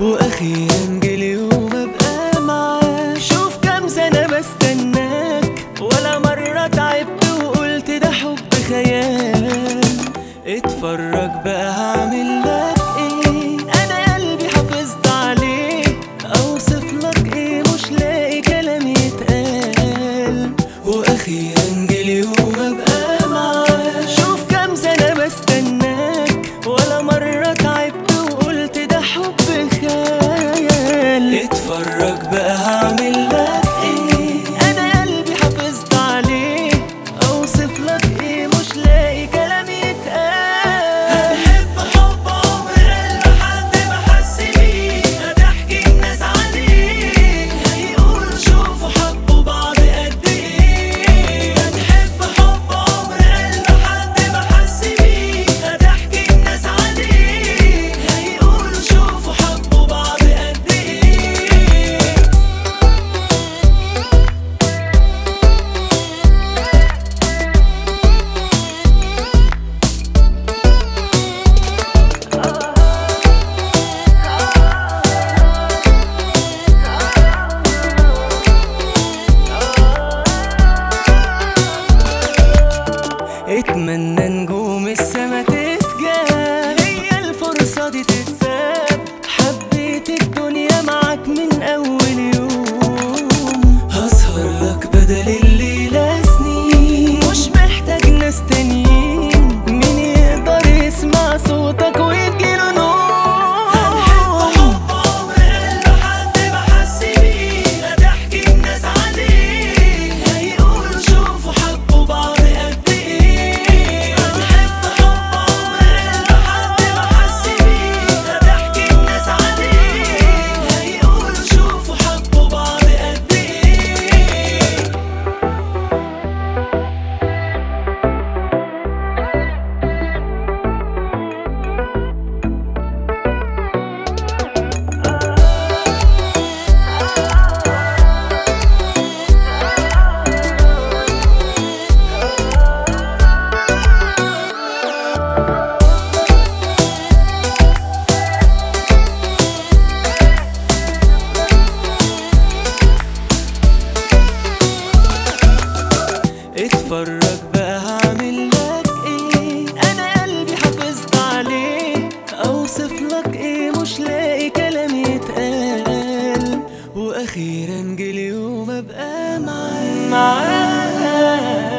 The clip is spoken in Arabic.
وأخيرا جه اليوم ابقى معاك شوف كام سنة بستناك. ولا مرة تعبت وقلت ده حب خيال. اتفرج بقى هعمل kıymetini يتقال وأخيرا جه